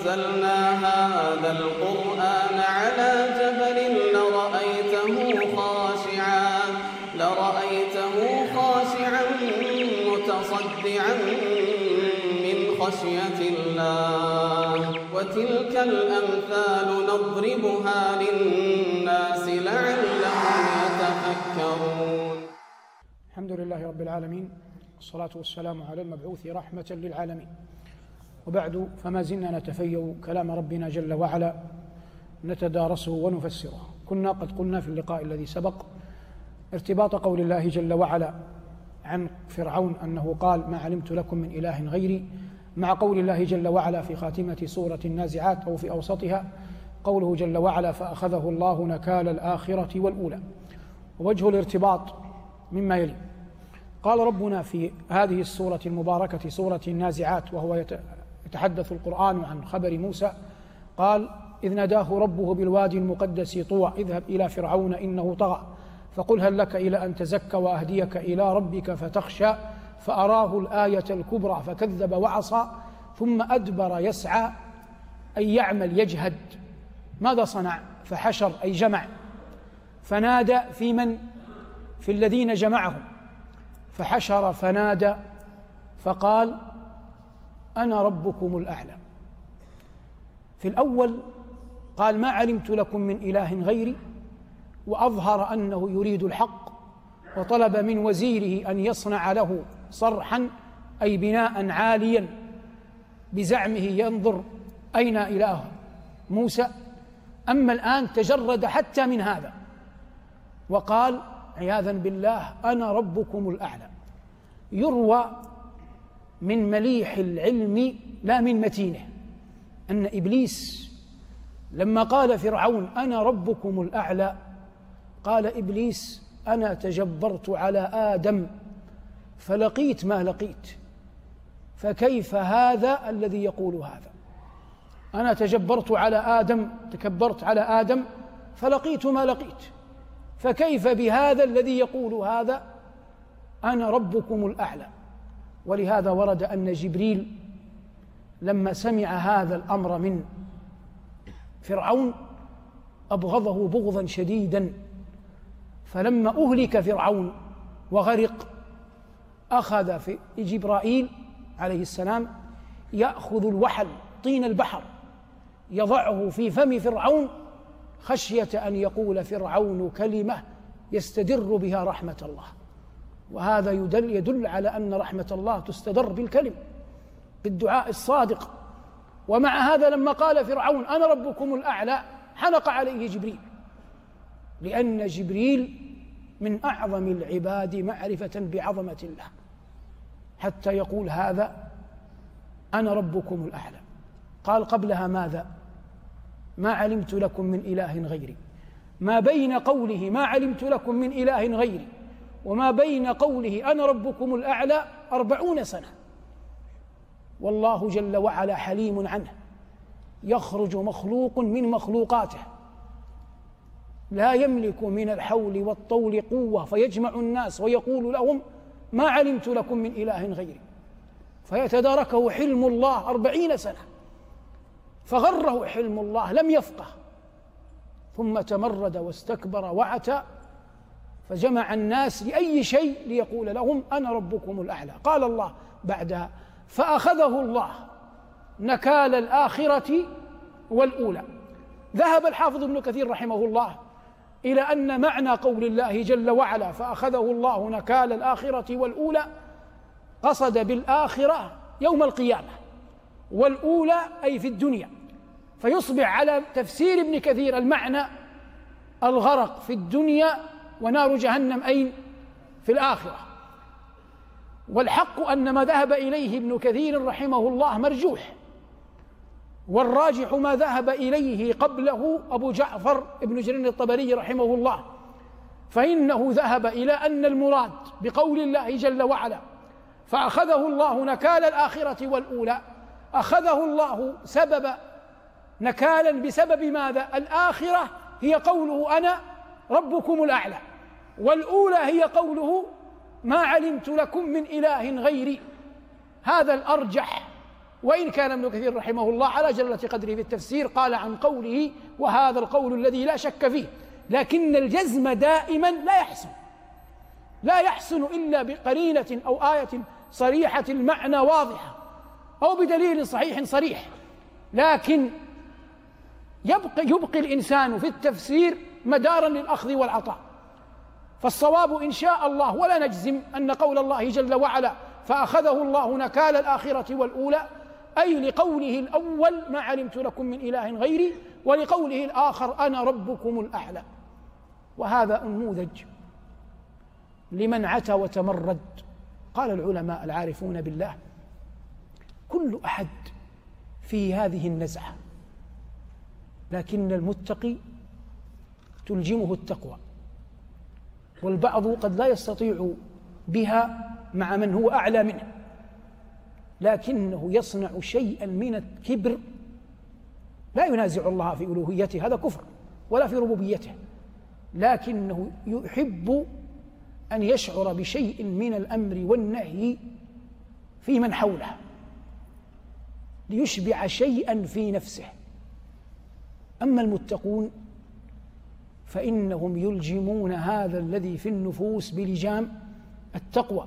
أنزلنا هذا القرآن على جبل لرأيته خاشعا لرأيته خاشعا متصدعا من خشية الله. وتلك الأمثال نضربها للناس لعلهم يتفكرون. الحمد لله رب العالمين والصلاة والسلام على المبعوث رحمة للعالمين. وبعد فما زلنا نتفيأ كلام ربنا جل وعلا نتدارسه ونفسره كنا قد قلنا في اللقاء الذي سبق ارتباط قول الله جل وعلا عن فرعون أنه قال ما علمت لكم من إله غيري. مع قول الله جل وعلا في خاتمة سورة النازعات أو في أوسطها قوله جل وعلا فأخذه الله نكال الآخرة والأولى. ووجه الارتباط مما يلي. قال ربنا في هذه السورة المباركة سورة النازعات وهو يتحدث القرآن عن خبر موسى قال إذ ناداه ربه بالوادي المقدس طوى اذهب إلى فرعون إنه طغى فقل هل لك إلى أن تزكى وأهديك إلى ربك فتخشى فأراه الآية الكبرى فكذب وعصى ثم أدبر يسعى أي يعمل يجهد ماذا صنع؟ فحشر أي جمع فنادى في من؟ في الذين جمعهم فحشر فنادى فقال أنا ربكم الأعلى. في الأول قال ما علمت لكم من إله غيري وأظهر أنه يريد الحق وطلب من وزيره أن يصنع له صرحا أي بناء عاليا بزعمه ينظر أين إله موسى. أما الآن تجرد حتى من هذا وقال عياذا بالله أنا ربكم الأعلى. يروى من مليح العلم لا من متينه. أن إبليس لما قال فرعون أنا ربكم الأعلى قال إبليس أنا تجبرت على آدم فلقيت ما لقيت فكيف هذا الذي يقول هذا؟ أنا تجبرت على آدم تكبرت على آدم فلقيت ما لقيت فكيف بهذا الذي يقول هذا؟ أنا ربكم الأعلى. ولهذا ورد أن جبريل لما سمع هذا الأمر من فرعون أبغضه بغضا شديدا فلما أهلك فرعون وغرق أخذ في جبرائيل عليه السلام يأخذ الوحل طين البحر يضعه في فم فرعون خشية أن يقول فرعون كلمة يستدر بها رحمة الله. وهذا يدل يدل على أن رحمة الله تستدر بالكلم بالدعاء الصادق. ومع هذا لما قال فرعون أنا ربكم الأعلى حنق عليه جبريل. لأن جبريل من أعظم العباد معرفة بعظمة الله. حتى يقول هذا أنا ربكم الأعلى. قال قبلها ماذا؟ ما علمت لكم من إله غيري. ما بين قوله ما علمت لكم من إله غيري. وما بين قوله أنا ربكم الأعلى أربعون سنة. والله جل وعلا حليم عنه. يخرج مخلوق من مخلوقاته. لا يملك من الحول والطول قوة فيجمع الناس ويقول لهم ما علمت لكم من إله غيري. فيتداركه حلم الله أربعين سنة. فغره حلم الله لم يفقه. ثم تمرد واستكبر وعتى فجمع الناس لأي شيء ليقول لهم أنا ربكم الأعلى. قال الله بعدها فأخذه الله نكال الآخرة والأولى. ذهب الحافظ ابن كثير رحمه الله إلى أن معنى قول الله جل وعلا فأخذه الله نكال الآخرة والأولى قصد بالآخرة يوم القيامة والأولى أي في الدنيا. فيصبح على تفسير ابن كثير المعنى الغرق في الدنيا ونار جهنم أين؟ في الآخرة. والحق أن ما ذهب إليه ابن كثير رحمه الله مرجوح. والراجح ما ذهب إليه قبله أبو جعفر ابن جرير الطبري رحمه الله. فإنه ذهب إلى أن المراد بقول الله جل وعلا فأخذه الله نكال الآخرة والأولى. أخذه الله سبب نكالا بسبب ماذا؟ الآخرة هي قوله أنا ربكم الأعلى. والأولى هي قوله ما علمت لكم من إله غيري. هذا الأرجح. وإن كان ابن كثير رحمه الله على جلة قدره في التفسير قال عن قوله وهذا القول الذي لا شك فيه لكن الجزم دائما لا يحسن. لا يحسن إلا بقرينة أو آية صريحة المعنى واضحة أو بدليل صحيح صريح. لكن يبقي, يبقي الإنسان في التفسير مدارا للأخذ والعطاء. فالصواب إن شاء الله ولا نجزم أن قول الله جل وعلا فأخذه الله نكال الآخرة والأولى أي لقوله الأول ما علمت لكم من إله غيري ولقوله الآخر أنا ربكم الأعلى. وهذا نموذج لمن عتى وتمرد. قال العلماء العارفون بالله كل أحد في هذه النزعة لكن المتقي تلجمه التقوى. والبعض قد لا يستطيع بها مع من هو أعلى منه لكنه يصنع شيئا من الكبر. لا ينازع الله في ألوهيته هذا كفر ولا في ربوبيته لكنه يحب أن يشعر بشيء من الأمر والنهي في من حوله ليشبع شيئا في نفسه. أما المتقون فإنهم يلجمون هذا الذي في النفوس بلجام التقوى.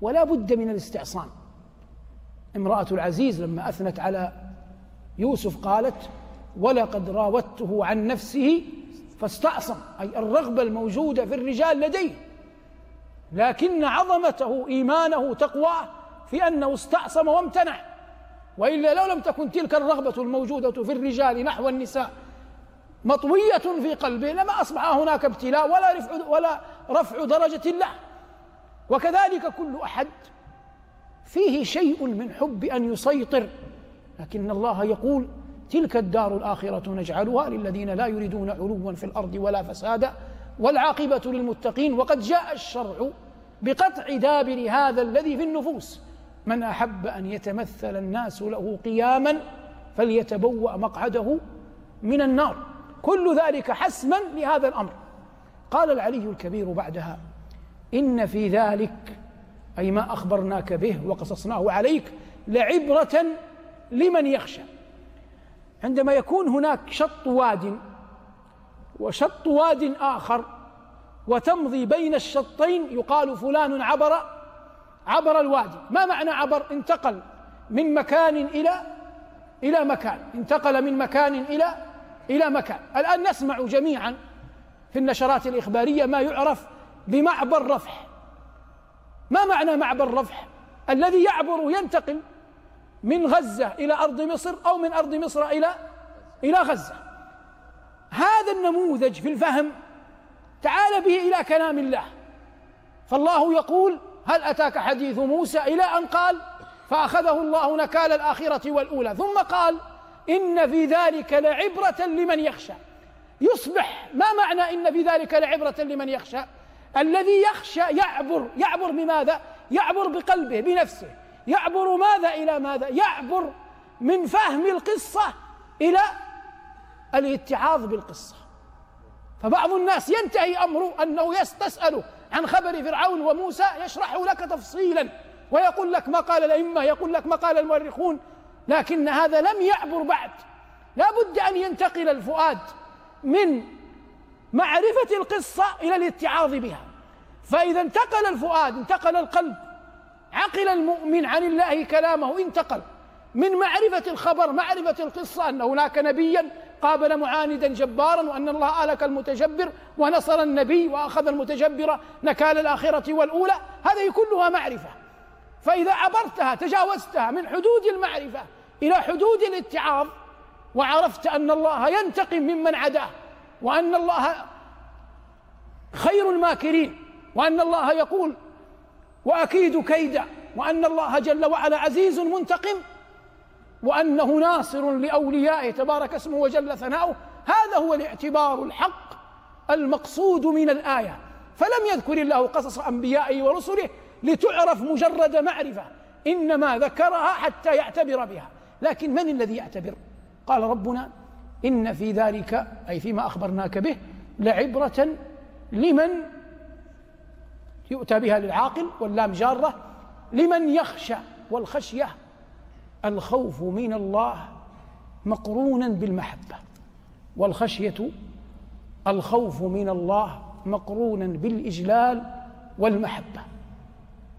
ولا بد من الاستعصام امرأة العزيز لما أثنت على يوسف قالت ولقد راودته عن نفسه فاستعصم أي الرغبة الموجودة في الرجال لديه. لكن عظمته إيمانه تقواه في أنه استعصم وامتنع. وإلا لو لم تكن تلك الرغبة الموجودة في الرجال نحو النساء مطوية في قلبه لما أصبح هناك ابتلاء ولا رفع ولا رفع درجة الله وكذلك كل أحد فيه شيء من حب أن يسيطر. لكن الله يقول تلك الدار الآخرة نجعلها للذين لا يريدون علوا في الأرض ولا فسادا والعاقبة للمتقين. وقد جاء الشرع بقطع دابر هذا الذي في النفوس. من أحب أن يتمثل الناس له قياما فليتبوأ مقعده من النار. كل ذلك حسما لهذا الأمر. قال العلي الكبير بعدها إن في ذلك أي ما أخبرناك به وقصصناه عليك لعبرة لمن يخشى. عندما يكون هناك شط واد وشط واد آخر وتمضي بين الشطين يقال فلان عبر عبر الوادي. ما معنى عبر؟ انتقل من مكان إلى إلى مكان. انتقل من مكان إلى إلى مكان. الآن نسمع جميعا في النشرات الإخبارية ما يعرف بمعبر رفح ما معنى معبر رفح الذي يعبر ينتقل من غزة إلى أرض مصر أو من أرض مصر إلى إلى غزة. هذا النموذج في الفهم تعال به إلى كلام الله. فالله يقول هل أتاك حديث موسى إلى أن قال فأخذه الله نكال الآخرة والأولى. ثم قال إن في ذلك لعبرة لمن يخشى. يصبح ما معنى إن في ذلك لعبرة لمن يخشى؟ الذي يخشى يعبر يعبر بماذا؟ يعبر بقلبه بنفسه. يعبر ماذا إلى ماذا؟ يعبر من فهم القصة إلى الاتعاظ بالقصة. فبعض الناس ينتهي أمره أنه يستسأل عن خبر فرعون وموسى يشرح لك تفصيلا ويقول لك ما قال الأئمة يقول لك ما قال المؤرخون. لكن هذا لم يعبر بعد. لا بد أن ينتقل الفؤاد من معرفة القصة إلى الاتعاظ بها. فإذا انتقل الفؤاد انتقل القلب عقل المؤمن عن الله كلامه انتقل من معرفة الخبر معرفة القصة أن هناك نبيا قابل معاندا جبارا وأن الله أهلك المتجبر ونصر النبي وأخذ المتجبر نكال الآخرة والأولى. هذه كلها معرفة. فإذا عبرتها تجاوزتها من حدود المعرفة إلى حدود الاتعاظ وعرفت أن الله ينتقم ممن عداه وأن الله خير الماكرين وأن الله يقول وأكيد كيدا وأن الله جل وعلا عزيز منتقم وأنه ناصر لأوليائه تبارك اسمه وجل ثناؤه. هذا هو الاعتبار الحق المقصود من الآية. فلم يذكر الله قصص أنبيائه ورسله لتعرف مجرد معرفة إنما ذكرها حتى يعتبر بها. لكن من الذي يعتبر؟ قال ربنا إن في ذلك أي فيما أخبرناك به لعبرة لمن يؤتى بها للعاقل واللام جارة لمن يخشى والخشية. الخوف من الله مقرونا بالمحبة والخشية الخوف من الله مقرونا بالإجلال والمحبة.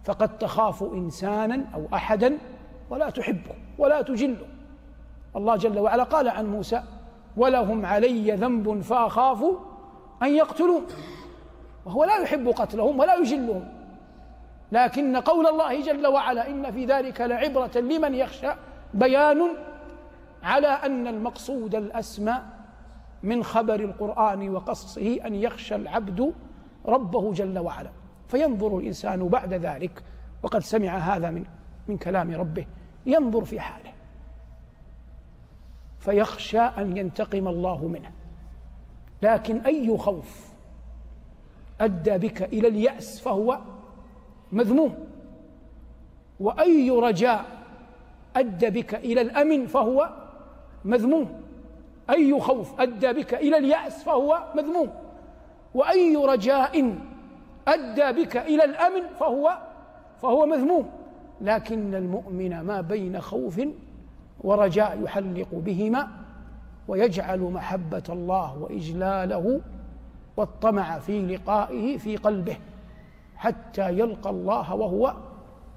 فقد تخاف إنسانا أو أحدا ولا تحبه ولا تجله. الله جل وعلا قال عن موسى ولهم علي ذنب فأخاف أن يقتلون. وهو لا يحب قتلهم ولا يجلهم. لكن قول الله جل وعلا إن في ذلك لعبرة لمن يخشى. بيان على أن المقصود الأسمى من خبر القرآن وقصصه أن يخشى العبد ربه جل وعلا. فينظر الإنسان بعد ذلك وقد سمع هذا من من كلام ربه. ينظر في حاله. فيخشى أن ينتقم الله منه. لكن أي خوف أدى بك إلى اليأس فهو مذموم. وأي رجاء أدى بك إلى الأمن فهو مذموم. أي خوف أدى بك إلى اليأس فهو مذموم. وأي رجاء أدى بك إلى الأمن فهو فهو مذموم. لكن المؤمن ما بين خوف ورجاء يحلق بهما ويجعل محبة الله وإجلاله والطمع في لقائه في قلبه حتى يلقى الله وهو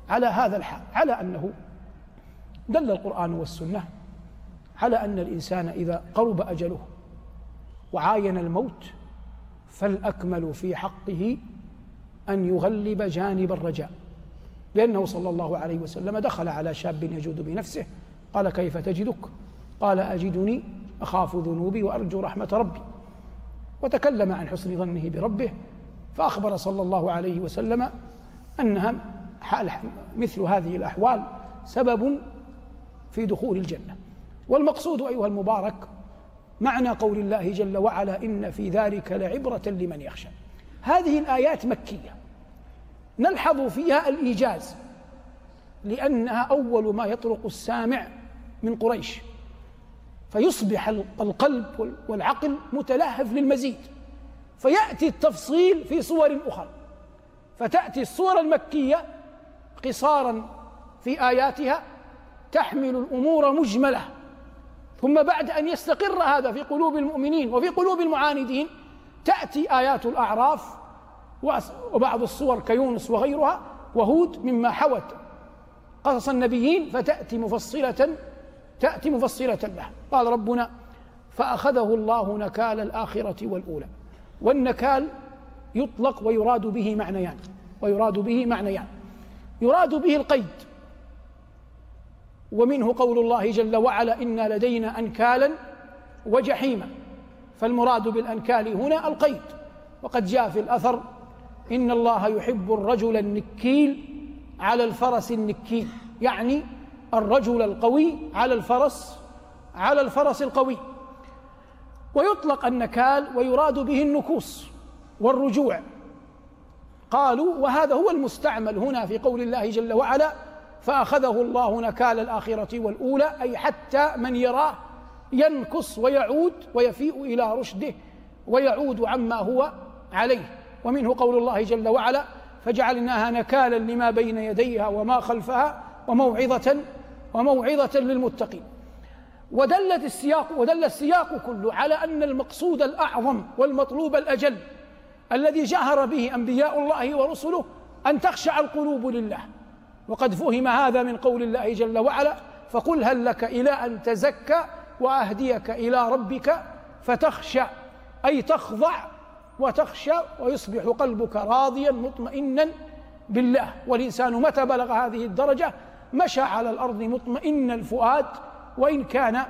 على هذا الحال على أنه دل القرآن والسنة على أن الإنسان إذا قرب أجله وعاين الموت فالأكمل في حقه أن يغلب جانب الرجاء. لأنه صلى الله عليه وسلم دخل على شاب يجود بنفسه قال كيف تجدك؟ قال أجدني أخاف ذنوبي وأرجو رحمة ربي. وتكلم عن حسن ظنه بربه فأخبر صلى الله عليه وسلم أنها مثل هذه الأحوال سبب في دخول الجنة. والمقصود أيها المبارك معنى قول الله جل وعلا إن في ذلك لعبرة لمن يخشى. هذه الآيات مكية. نلحظ فيها الإيجاز لأنها أول ما يطرق السامع من قريش. فيصبح القلب والعقل متلهف للمزيد. فيأتي التفصيل في صور أخرى. فتأتي الصور المكية قصارا في آياتها تحمل الأمور مجملة. ثم بعد أن يستقر هذا في قلوب المؤمنين وفي قلوب المعاندين تأتي آيات الأعراف وبعض الصور كيونس وغيرها وهود مما حوت قصص النبيين فتأتي مفصلة تأتي مفصلة له. قال ربنا فأخذه الله نكال الآخرة والأولى. والنكال يطلق ويراد به معنيان ويراد به معنيان. يراد به القيد. ومنه قول الله جل وعلا إنا لدينا أنكالا وجحيما. فالمراد بالأنكال هنا القيد. وقد جاء في الأثر إن الله يحب الرجل النكيل على الفرس النكيل يعني الرجل القوي على الفرس على الفرس القوي. ويطلق النكال ويراد به النكوص والرجوع. قالوا وهذا هو المستعمل هنا في قول الله جل وعلا فأخذه الله نكال الآخرة والأولى أي حتى من يراه ينكص ويعود ويفيء إلى رشده ويعود عما هو عليه. ومنه قول الله جل وعلا فجعلناها نكالا لما بين يديها وما خلفها وموعظة وموعظة للمتقين. ودلت السياق ودل السياق كله على أن المقصود الأعظم والمطلوب الأجل الذي جهر به أنبياء الله ورسله أن تخشع القلوب لله. وقد فهم هذا من قول الله جل وعلا فقل هل لك إلى أن تزكى وأهديك إلى ربك فتخشى أي تخضع وتخشى ويصبح قلبك راضيا مطمئنا بالله. والإنسان متى بلغ هذه الدرجة؟ مشى على الأرض مطمئن الفؤاد وإن كان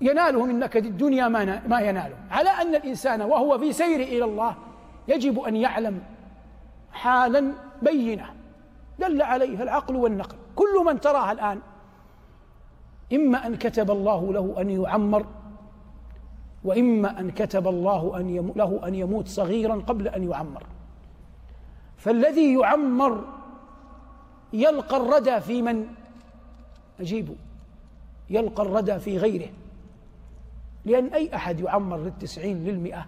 يناله من نكد الدنيا ما ما يناله. على أن الإنسان وهو في سير إلى الله يجب أن يعلم حالا بينة. دل عليها العقل والنقل. كل من تراها الآن إما أن كتب الله له أن يعمر وإما أن كتب الله أن له أن يموت صغيرا قبل أن يعمر. فالذي يعمر يلقى الردى في من؟ أجيبوا يلقى الردى في غيره. لأن أي أحد يعمر للتسعين للمئة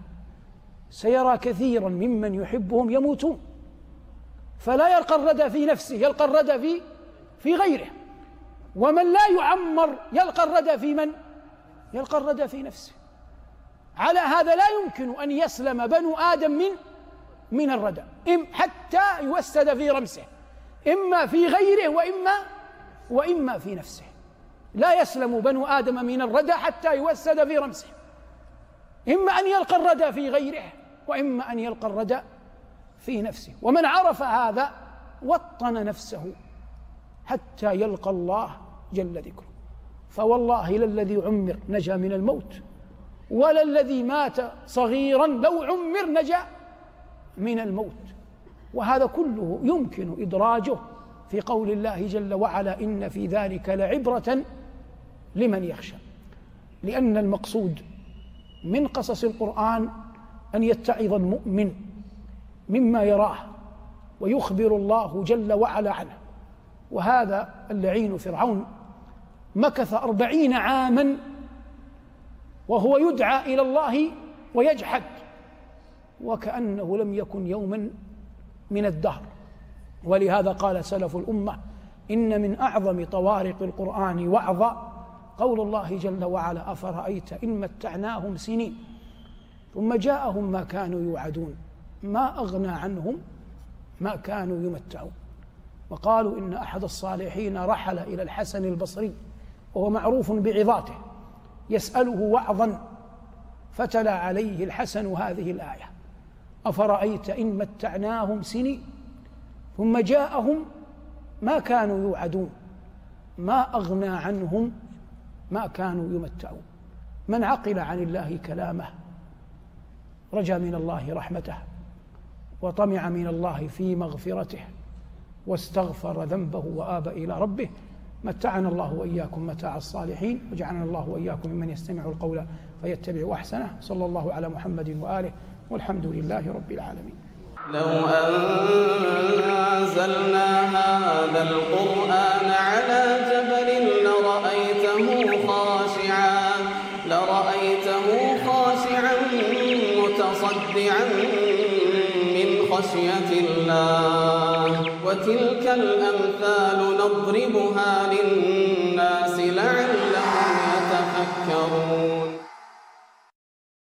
سيرى كثيرا ممن يحبهم يموتون. فلا يلقى الردى في نفسه يلقى الردى في في غيره. ومن لا يعمر يلقى الردى في من؟ يلقى الردى في نفسه. على هذا لا يمكن أن يسلم بنو آدم من من الردى حتى يوسد في رمسه. إما في غيره واما وإما في نفسه. لا يسلم بنو آدم من الردى حتى يوسد في رمسه. إما أن يلقى الردى في غيره وإما أن يلقى الردى في نفسه. ومن عرف هذا وطن نفسه حتى يلقى الله جل ذكره. فوالله لا الذي عمر نجا من الموت. ولا الذي مات صغيرا لو عمر نجا من الموت. وهذا كله يمكن إدراجه في قول الله جل وعلا إن في ذلك لعبرة لمن يخشى. لأن المقصود من قصص القرآن أن يتعظ المؤمن مما يراه ويخبر الله جل وعلا عنه. وهذا اللعين فرعون مكث أربعين عاما وهو يدعى إلى الله ويجحد. وكأنه لم يكن يوما من الدهر. ولهذا قال سلف الأمة إن من أعظم طوارق القرآن وعظا قول الله جل وعلا أفرأيت إن متعناهم سنين؟ ثم جاءهم ما كانوا يوعدون. ما أغنى عنهم ما كانوا يمتعون. وقالوا إن أحد الصالحين رحل إلى الحسن البصري وهو معروف بعظاته. يسأله وعظا فتلا عليه الحسن هذه الآية. أفرأيت إن متعناهم سنين ثم جاءهم ما كانوا يوعدون. ما أغنى عنهم؟ ما كانوا يمتعون. من عقل عن الله كلامه رجا من الله رحمته وطمع من الله في مغفرته واستغفر ذنبه وآب إلى ربه. متعنا الله وإياكم متاع الصالحين وجعلنا الله وإياكم ممن يستمع القول فيتبع أحسنه. صلى الله على محمد وآله والحمد لله رب العالمين. لو أنزلنا هذا القرآن على جبل لرأيته خاشعا لرأيته خاشعا متصدعا من خشية الله. وتلك الأمثال نضربها للناس